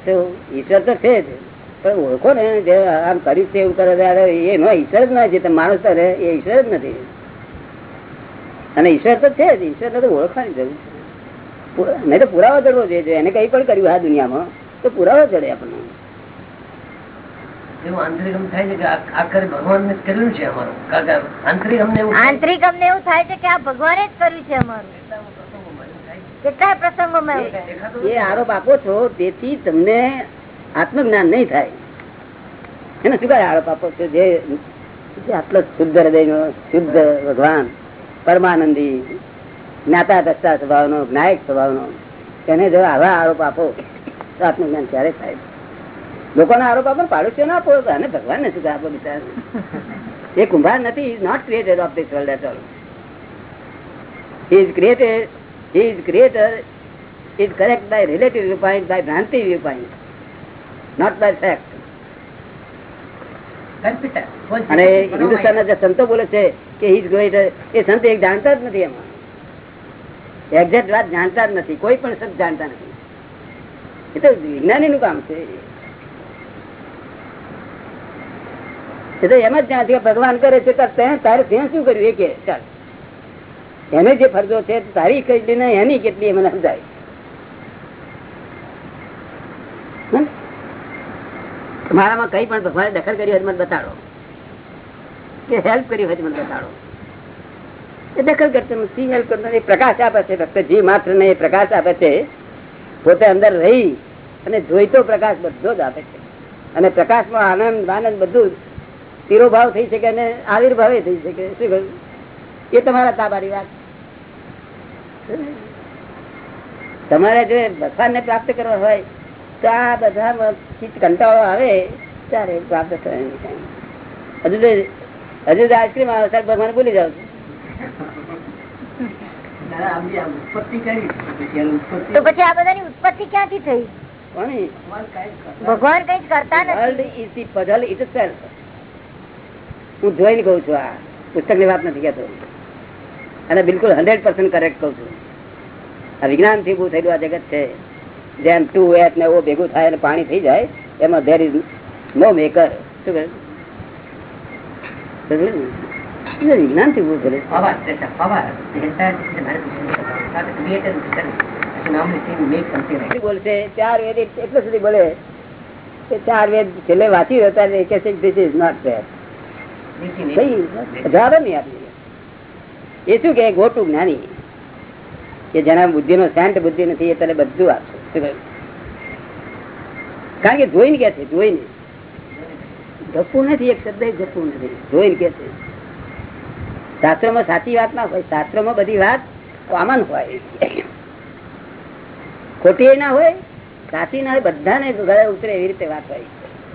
તો ઈશ્વર તો છે જ. પણ ઓળખો ને જે આમ કર્યું છે એવું કરે ત્યારે એ નો ઈશ્વર જ નથી માણસ તો એ ઈશ્વર જ નથી. અને ઈશ્વર તો છે જ ઈશ્વર તો ઓળખવાની જરૂર છે. નહીં તો પુરાવો જોઈએ જો એને કઈ પણ કર્યું આ દુનિયામાં. તો પુરાવા ચડે આપણને. આંતરિક થાય છે કે આ- આ કરે ભગવાન ને કર્યું છે અમારું. કારણ કે આંતરિક અમને એવું થાય આંતરિક અમને એવું થાય છે કે આ ભગવાને જ કર્યું છે અમારું. કેટલાય પ્રસંગોમાં એવું થાય દેખાતું એ આરોપ આપો છો તેથી તમને આત્મજ્ઞાન નહીં થાય. એને શું કાંઈ આરોપ આપો છો? જે આટલો શુદ્ધ હૃદયનો શુદ્ધ ભગવાન પરમાનંદી જ્ઞાતા દસતા સ્વભાવનો જ્ઞાયક સ્વભાવનો તેને જો આવા આરોપ આપો આત્મજ્ઞાન ક્યારે થાય? લોકોના આરોપ આપણે પાડોશીઓ ના આપો અને ભગવાન ને આપો બિચારા. એ કુંભાર નથી is not created of this world at all is created is creator is correct by relative view point by ભ્રાંતિ view point not by fact અને હિન્દુસ્તાનના જે સંતો બોલે છે કે ઇઝ is એ સંત એક જાણતા જ નથી એમાં. એક્ઝેક્ટ વાત જાણતા જ નથી, કોઈ પણ સંત જાણતા નથી. વિજ્ઞાની નું કામ છે એ. એમ જ જાણે ભગવાન કરે છે તારે ત્યાં શું કર્યું? એ કે, ચાલ. એને જે ફરજો છે, તારી કેટલી ને એની કેટલી મને સમજાય. મારામાં કઈ પણ ભગવાને દખલ કરી હોય મને બતાડો. કે હેલ્પ કરી હોય મને બતાડો. એ દખલ કરતો નથી હેલ્પ કરતો પ્રકાશ આપે છે ફક્ત જીવ માત્ર ને પ્રકાશ આપે છે. પોતે અંદર રહી અને જોઈતો પ્રકાશ બધો જ આપે છે. અને પ્રકાશમાં આનંદ આનંદ બધું તિરોભાવ થઈ શકે અને આવિર્ભાવે થઈ શકે. શું કહ્યું? એ તમારા તાબારી વાત. તમારે જો ભગવાન ને પ્રાપ્ત કરવા હોય, તો આ બધા કંટાળો આવે, ત્યારે પ્રાપ્ત થાય હજુ તો હજુ આઈસ્ક્રીમ આવે ત્યારે ભગવાન ભૂલી જાવ છો. તો પછી આ બધાની ઉત્પત્તિ ક્યાંથી થઈ? ભગવાન કઈ કરતા નથી. હું જોઈને કઉ છું આ પુસ્તકની વાત નથી કેતો અને બિલકુલ હંડ્રેડ પર્સન્ટ કરેક્ટ કઉ છું. આ વિજ્ઞાનથી ઉભું થયેલું આ જગત છે. જેમ ટુ એટ ને ઓ ભેગું થાય અને પાણી થઈ જાય એમાં ધેર ઇઝ નો મેકર શું કહે વિજ્ઞાનથી એટલું બોલશે ચાર વેદ એટલું સુધી બોલે કે ચાર વેદ છેલ્લે વાંચી હતા ને કે ધીસ ઇઝ નોટ ફેર જવાબ નહીં આપી એ શું કે ગોટું જ્ઞાની કે જેના બુદ્ધિ નો શાંત બુદ્ધિ નથી એ તને બધું આપશે શું કહ્યું? કારણ કે જોઈને કે છે જોઈને ગપવું નથી એક શબ્દ ગપવું નથી જોઈને કે છે શાસ્ત્રોમાં સાચી વાત ના હોય, શાસ્ત્રોમાં બધી વાત કોમન હોય. ખોટી ના હોય, સાચી ના હોય, બધાને ગળે ઉતરે એવી રીતે વાત હોય.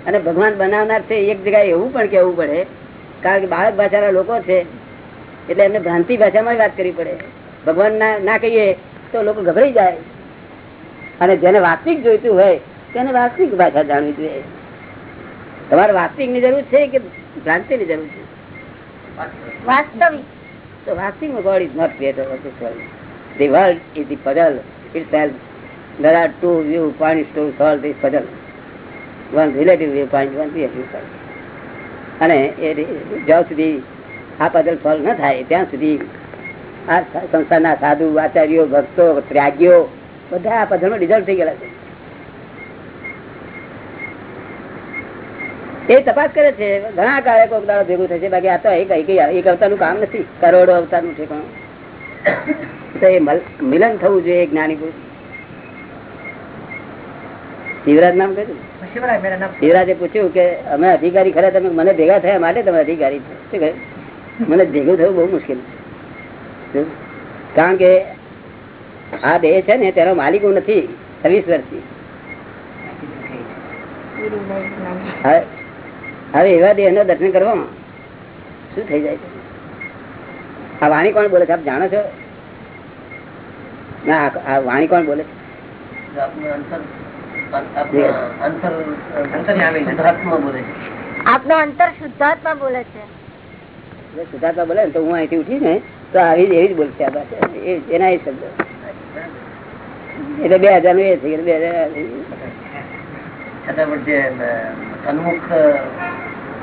અને ભગવાન બનાવનાર છે, એક જગ્યાએ એવું પણ કેવું પડે, કારણ કે બાળક ભાષાના લોકો છે, એટલે એમને ભ્રાંતિ ભાષામાં વાત કરવી પડે. ભગવાન ના ના કહીએ તો લોકો ગભરાઈ જાય. અને જેને વાસ્તવિક જોઈતું હોય, તેને વાસ્તવિક ભાષા જાણવી જોઈએ. તમારે વાસ્તવિકની જરૂર છે કે ભ્રાંતિની જરૂર છે? અને એ જ્યાં સુધી આ પઝલ સોલ્વ ન થાય ત્યાં સુધી આ સંસ્થાના સાધુ આચાર્યો ભક્તો ત્યાગીઓ બધા આ પઝલમાં રિઝલ્ટ થઈ ગયેલા છે એ તપાસ કરે છે. ઘણા કોઈક દાડો ભેગું થશે બાકી આ તો એક એક એક અવતારનું કામ નથી. કરોડો અવતારનું છે પણ. તો એ મિલન થવું જોઈએ જ્ઞાની પુરુષ શિવરાજ નામ કહ્યું શિવરાજે પૂછ્યું કે અમે અધિકારી ખરા? તમે મને ભેગા થયા માટે તમે અધિકારી છો. શું મને ભેગું થવું બહુ મુશ્કેલ છે. કારણ કે આ દેહ છે ને તેનો માલિક હું નથી. છવ્વીસ વર્ષથી. હવે એવા દેહ નો દર્શન કરવા શું થઈ જાય? આ વાણી કોણ બોલે છે? આપ જાણો છો? ના આ- વાણી કોણ બોલે આપનો અંતર શુદ્ધાત્મા બોલે છે. જો બોલે ને તો હું અહીંથી ઉઠી ને તો આવી જ એવી જ બોલશે આ પાસે એ- એના એ શબ્દ. એટલે બે હજારનું એ થઈ ગયું બે હજાર છતાં પણ જે સન્મુખ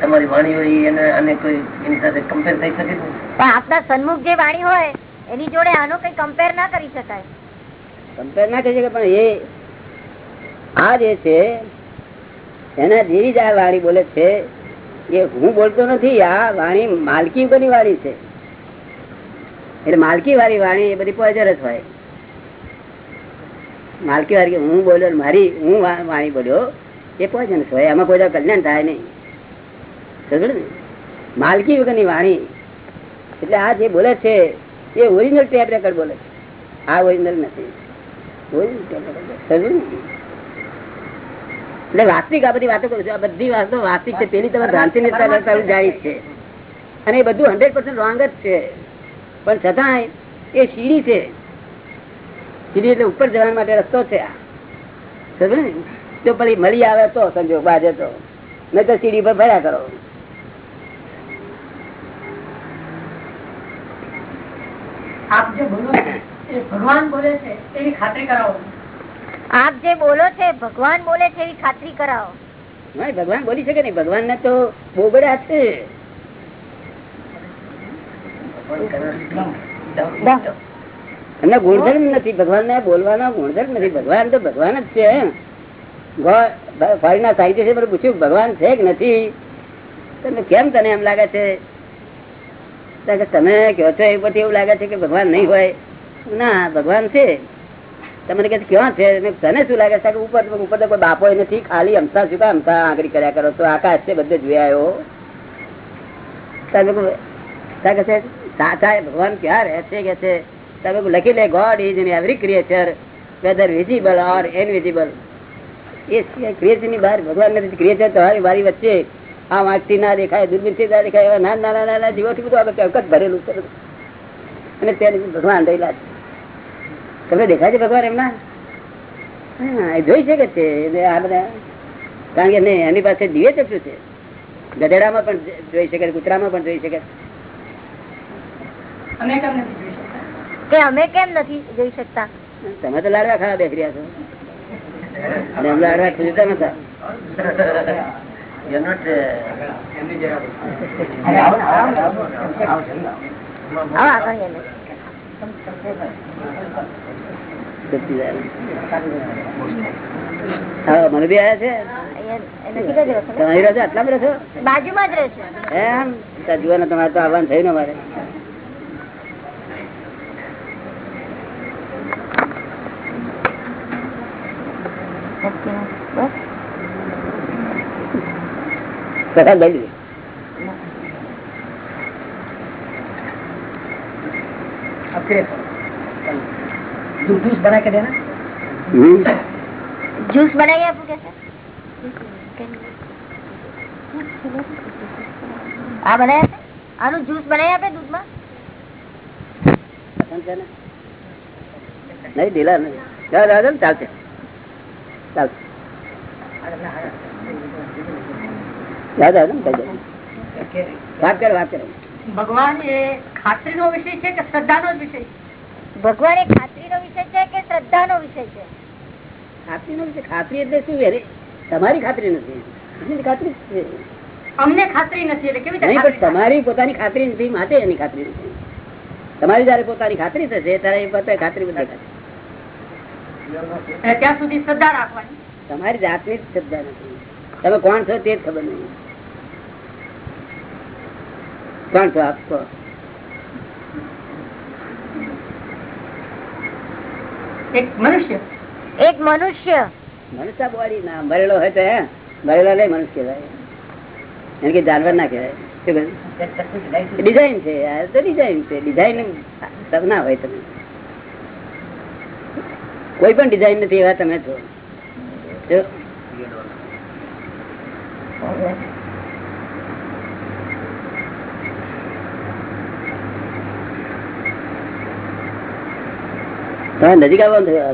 તમારી વાણી હોય એને અને કોઈ એની સાથે કમ્પેર થઈ શકે પણ આપના સન્મુખ જે વાણી હોય એની જોડે આનો કઈ કમ્પેર ના કરી શકાય. કમ્પેર ના કરી શકે પણ એ આ જે છે એના જેવી જ આ વાણી બોલે છે એ હું બોલતો નથી આ વાણી માલકી ઉપરની વાણી છે. એટલે માલકી વાળી વાણી એ બધી પોઈઝરસ હોય. માલકી વાળી હું બોલ્યો મારી હું વાણી બોલ્યો એ પોઈઝનસ હોય એમાં કોઈ કલ્યાણ થાય નહીં. ને? માલકી વગરની વાણી. એટલે આ જે બોલે છે એ ઓરિજિનલ ટેપ રેકર્ડ બોલે છે. આ ઓરિજિનલ નથી? એટલે વાસ્તવિક આ બધી વાતો કરું છું. આ બધી વાતો વાસ્તવિક છે. પેલી તમે ભ્રાંતિ જાણી છે. અને એ બધું હંડ્રેડ પર્સન્ટ રોંગ જ છે. પણ છતાંય એ સીડી છે. સીડી એટલે ઉપર જવા માટે રસ્તો છે આ. સમજ ને? જો પછી મળી આવે તો સંજોગ બાજે તો નહીં તો સીડી પર ભર્યા કરો. આપ જે બોલો છો ભગવાન બોલે છે એની ખાતરી કરાવો. આપ જે બોલો છે ભગવાન બોલે છે એવી ખાતરી કરાવો. નહીં ભગવાન બોલી શકે નહીં. ભગવાન ને તો બોબડ્યા છે. એમને ગુણધર્મ નથી. ભગવાન ને બોલવાનો ગુણધર્મ નથી. ભગવાન તો ભગવાન જ છે ફોરીના સાહિત્ય છે પૂછ્યું ભગવાન છે કે નથી? તમે કેમ તને એમ લાગે છે? કે તમે કહો છો એ પછી એવું લાગે છે કે ભગવાન નહીં હોય. ના ભગવાન છે. તમને કે ક્યાં છે? તને શું લાગે છે? કે ઉપર ઉપર તો કોઈ બાપો નથી ખાલી હમતા શું અમથા આંગળી કર્યા કરો તો આકાશ છે બધે જોઈ આવ્યો. તમે કહે છે, ભગવાન ક્યાં રહે છે કે છે? તમે લખી લે God is in every creature whether visible or invisible A creature બહાર ભગવાન નથી. ક્રિએચર તો મારી વચ્ચે આ વાંચથી ના દેખાય દૂરબીનથી ના દેખાય એવા નાના નાના નાના જીવોથી બધું આગળ ચૌકટ ભરેલું છે અને તેને ભગવાન રહેલા છે તમને દેખાય છે ભગવાન એમના? હા એ જોઈ શકે છે. એટલે આ બધા કારણ કે નહીં એની પાસે દિવ્ય ચક્ષુ છે. ગધેડામાં પણ જોઈ શકે કુતરામાં પણ જોઈ શકે. અમે કેમ નથી જોઈ શકતા? કે અમે કેમ નથી જોઈ શકતા? તમે તો લાડવા ખાવા બેસી રહ્યા છો. અને એમને લાડવા ખુજતા નતા. આગળ મને બી આવ્યા છે. તમે આટલા બધા છો બાજુમાં જ રહે છે એમ? ત્યાં ને તમારે તો આવવાનું થયું ને મારે કથા ગઈ લીધી. अब फिर जू- जूस बना के देना હમ. જ્યુસ બનાવી આપું કે છે આ બનાવી આપે આનું જ્યુસ બનાવી આપે દૂધમાં પસંદ છે ને નહીં ઢીલા નહીં ચાલ ચાલ ચાલ, ચાલશે ભગવાન એ ખાતરી નો વિષય છે કે શ્રદ્ધા નો વિષય છે? ભગવાન એ ખાતરીનો વિષય છે કે શ્રદ્ધાનો વિષય છે? ખાતરી નો ખાતરી એટલે શું અરે તમારી ખાતરી નથી. ખાતરી અમને ખાતરી નથી એટલે કેવી રીતે નહીં પણ ખાતરી થાય? તમારી પોતાની ખાતરી નથી માટે એની ખાતરી નથી. તમારી જયારે પોતાની ખાતરી થશે ત્યારે એ પોતે ખાતરી બધી થશે. સુધી શ્રદ્ધા રાખવાની. તમારી જાતની જ શ્રદ્ધા નથી. તમે કોણ છો તે જ ખબર નહીં. કોણ છો આપ. એક મનુષ્ય. એક મનુષ્ય. મનુષ્ય બોડી ના મરેલો હોય તો હે મરેલો નહીં મનુષ્ય કહેવાય. એને કે જાનવર ના કહેવાય. શું કહ્યું? ડિઝાઇન છે. ડિઝાઇન છે ડિઝાઇન ના હોય તમે. કોઈ પણ ડિઝાઇન નથી, એવા તમે છો. નજીક આવવાનું આ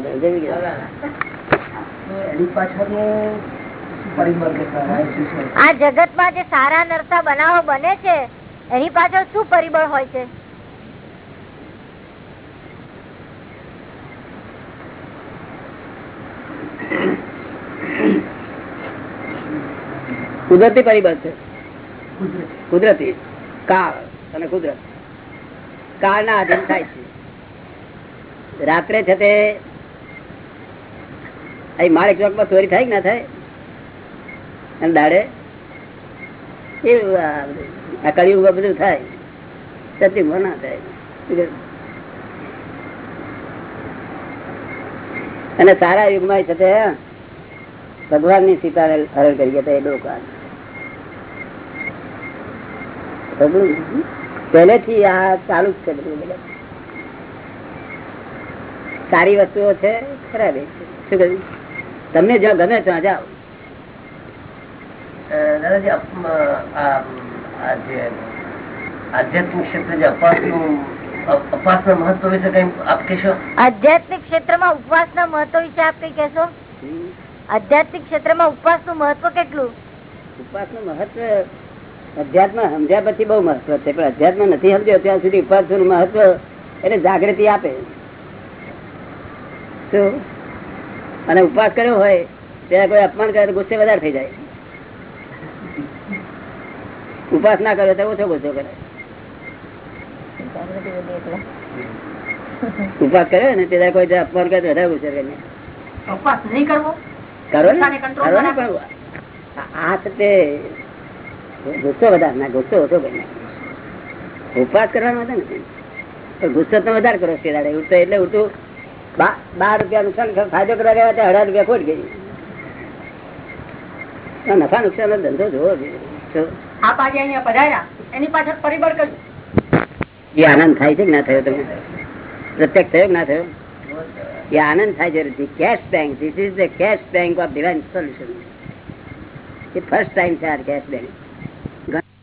જગત જગતમાં જે સારા નરસા બનાવો બને છે, એની પાછળ શું પરિબળ હોય છે? કુદરતી પરિબળ છે. કુદરતી. કાળ અને કુદરત. કાળ ના આધીન થાય છે. રાત્રે છે તે અહીં માણેક ચોકમાં ચોરી થાય કે ના થાય? અને દાડે? એવું આ કળિયુગ બધું થાય. સત્યુગમાં ના થાય. અને સારા યુગમાં છે તે ભગવાનની સીતાને હરણ કરી ગયા હતા એ ડોકા પહેલેથી આ ચાલુ જ છે બધું સારી વસ્તુઓ છે ખરાબ શું કહ્યું? તમને જ્યાં ગમે ત્યાં જાઓ. દાદાજી આધ્યાત્મિક ક્ષેત્રે જે અપાસનું મહત્વ વિશે કઈ આપ કહેશો? આધ્યાત્મિક ક્ષેત્રમાં ઉપવાસના મહત્વ વિશે આપ કઈ કહેશો? આધ્યાત્મિક ક્ષેત્રમાં ઉપવાસનું મહત્વ કેટલું? ઉપવાસનું મહત્વ અધ્યાત્મ સમજ્યા પછી બહુ મહત્વ છે. પણ અધ્યાત્મ નથી સમજ્યો ત્યાં સુધી ઉપવાસનું મહત્વ એટલે જાગૃતિ આપે. શું? અને ઉપવાસ કર્યો હોય ત્યારે કોઈ અપમાન કરે તો ગુસ્સે વધારે થઈ જાય. ઉપવાસ ના કર્યો તો ઓછો ગુસ્સો કરે. ઉપવાસ કર્યો ને ત્યારે કોઈ અપમાન કરે તો વધારે ગુસ્સે કરે. ઉપવાસ નહીં કરવો? કરો ને કરો ને પણ આ- આ તે ગુસ્સો વધારે. ના ગુસ્સો ઓછો કરી. ઉપવાસ કરવાનો હતો ને ગુસ્સો તમે વધારે કરો છે દાડે એટલે ઉઠું. બાર રૂપિયા નુકસાન ફાયદો કરવા ગયા ત્યાં અઢાર રૂપિયા ખોટ ગઈ. નફા નુકસાન નો ધંધો જોવો આપ આજે અહીંયા પધાર્યા. એની પાછળ પરિબળ કયું? એ આનંદ થાય છે કે ના થયો તમે પ્રત્યક્ષ થયો કે ના થયો? એ આનંદ થાય છે. Cash bank this is the cash bank of divine solution A first time છે આ કેશ બેંક Gracias.